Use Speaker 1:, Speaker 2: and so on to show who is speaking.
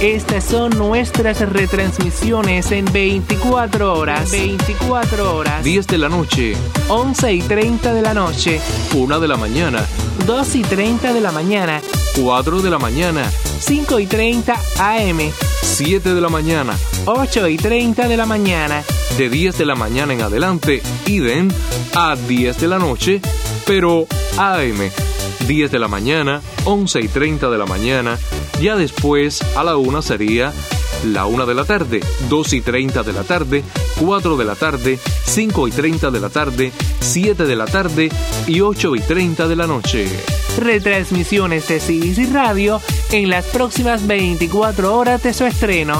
Speaker 1: Estas son nuestras retransmisiones en 24 horas. 24 horas.
Speaker 2: 10 de la noche.
Speaker 1: 11 y 30 de la noche.
Speaker 2: 1 de la mañana.
Speaker 1: 2 y 30 de la mañana.
Speaker 2: 4 de la mañana.
Speaker 1: 5 y 30 AM.
Speaker 2: 7 de la mañana.
Speaker 1: 8 y 30 de la mañana.
Speaker 2: De 10 de la mañana en adelante, iden a 10 de la noche, pero AM. 10 de la mañana, 11 y 30 de la mañana, ya después a la 1 sería la 1 de la tarde, 2 y 30 de la tarde, 4 de la tarde, 5 y 30 de la tarde, 7 de la tarde y 8 y 30 de la noche.
Speaker 1: Retransmisiones de CBC Radio en las próximas 24 horas de su estreno.